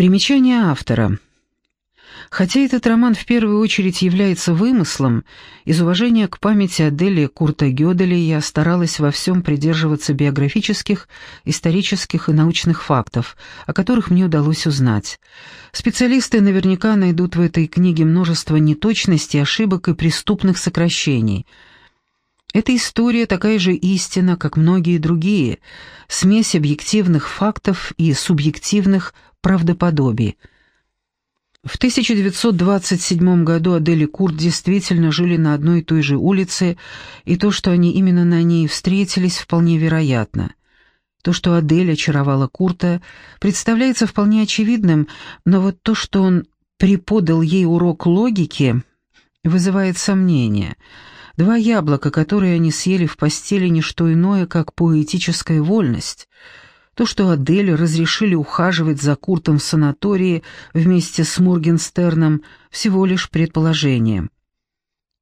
Примечание автора. Хотя этот роман в первую очередь является вымыслом, из уважения к памяти Адели Курта Гёделя я старалась во всем придерживаться биографических, исторических и научных фактов, о которых мне удалось узнать. Специалисты наверняка найдут в этой книге множество неточностей, ошибок и преступных сокращений – эта история такая же истина, как многие другие, смесь объективных фактов и субъективных правдоподобий. В 1927 году Адель и Курт действительно жили на одной и той же улице, и то, что они именно на ней встретились, вполне вероятно. То, что Адель очаровала Курта, представляется вполне очевидным, но вот то, что он преподал ей урок логики, вызывает сомнения – Два яблока, которые они съели в постели, не что иное, как поэтическая вольность. То, что Адель разрешили ухаживать за Куртом в санатории вместе с Мургенстерном, всего лишь предположение.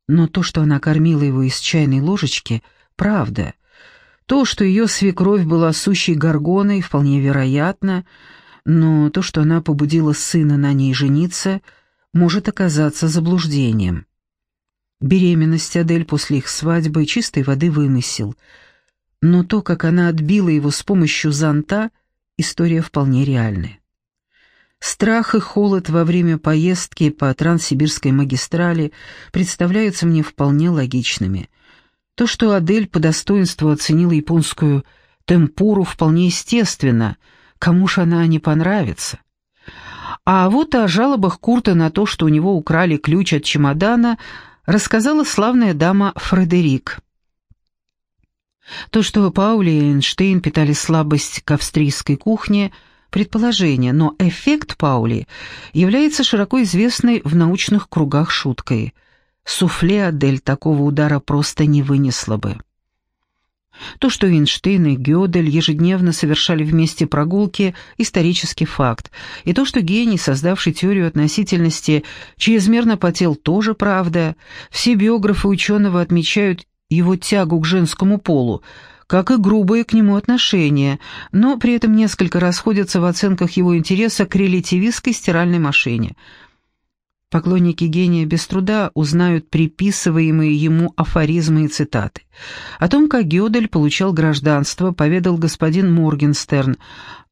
Но то, что она кормила его из чайной ложечки, правда. То, что ее свекровь была сущей горгоной, вполне вероятно, но то, что она побудила сына на ней жениться, может оказаться заблуждением. Беременность Адель после их свадьбы чистой воды вымысел. Но то, как она отбила его с помощью зонта, история вполне реальная. Страх и холод во время поездки по Транссибирской магистрали представляются мне вполне логичными. То, что Адель по достоинству оценила японскую темпуру, вполне естественно, кому ж она не понравится. А вот о жалобах Курта на то, что у него украли ключ от чемодана, рассказала славная дама Фредерик. То, что Паули и Эйнштейн питали слабость к австрийской кухне – предположение, но эффект Паули является широко известной в научных кругах шуткой. Суфле Адель такого удара просто не вынесла бы. То, что Эйнштейн и Гёдель ежедневно совершали вместе прогулки – исторический факт. И то, что гений, создавший теорию относительности, чрезмерно потел – тоже правда. Все биографы ученого отмечают его тягу к женскому полу, как и грубое к нему отношение, но при этом несколько расходятся в оценках его интереса к релятивистской стиральной машине – Поклонники гения без труда узнают приписываемые ему афоризмы и цитаты. О том, как Гёдель получал гражданство, поведал господин Моргенстерн,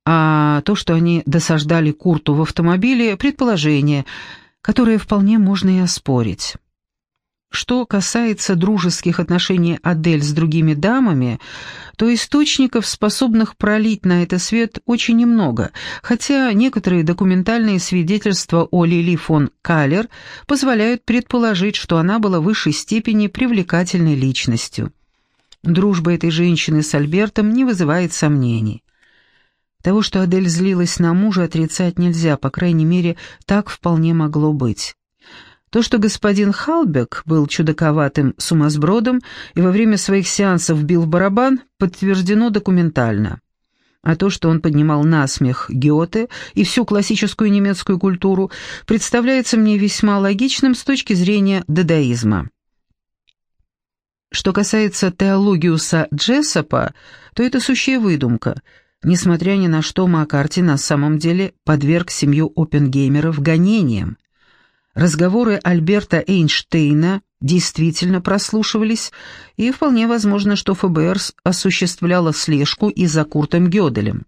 а то, что они досаждали Курту в автомобиле, предположение, которое вполне можно и оспорить. Что касается дружеских отношений Адель с другими дамами, то источников, способных пролить на это свет, очень немного, хотя некоторые документальные свидетельства о Лили фон Каллер позволяют предположить, что она была в высшей степени привлекательной личностью. Дружба этой женщины с Альбертом не вызывает сомнений. Того, что Адель злилась на мужа, отрицать нельзя, по крайней мере, так вполне могло быть. То, что господин Халбек был чудаковатым сумасбродом и во время своих сеансов бил барабан, подтверждено документально. А то, что он поднимал насмех Гёте и всю классическую немецкую культуру, представляется мне весьма логичным с точки зрения дадаизма. Что касается теологиуса Джессопа, то это сущая выдумка. Несмотря ни на что, Маккарти на самом деле подверг семью Оппенгеймеров гонениям. Разговоры Альберта Эйнштейна действительно прослушивались, и вполне возможно, что ФБР осуществляло слежку и за Куртом Гёделем.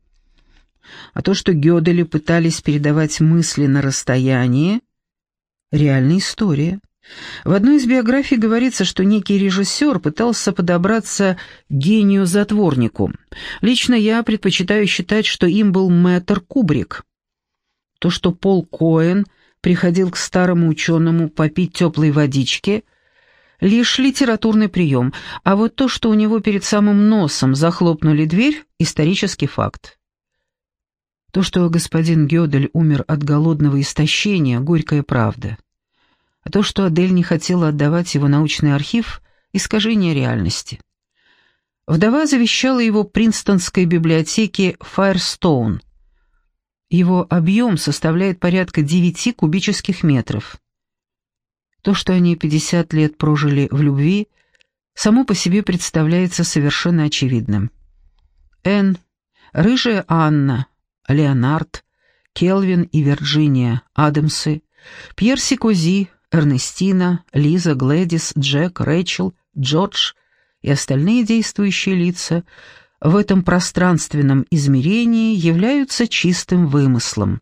А то, что Гёдели пытались передавать мысли на расстоянии – реальная история. В одной из биографий говорится, что некий режиссер пытался подобраться к гению-затворнику. Лично я предпочитаю считать, что им был мэтр Кубрик. То, что Пол Коэн – приходил к старому ученому попить теплой водички, лишь литературный прием, а вот то, что у него перед самым носом захлопнули дверь, исторический факт. То, что господин Гёдель умер от голодного истощения, горькая правда. А то, что Адель не хотела отдавать его научный архив, искажение реальности. Вдова завещала его Принстонской библиотеке Файрстоун – его объем составляет порядка 9 кубических метров. То, что они 50 лет прожили в любви, само по себе представляется совершенно очевидным. Н, рыжая Анна, Леонард, Келвин и Вирджиния Адамсы, Пьер Сикози, Эрнестина, Лиза, Глэдис, Джек, Рэйчел, Джордж и остальные действующие лица в этом пространственном измерении являются чистым вымыслом.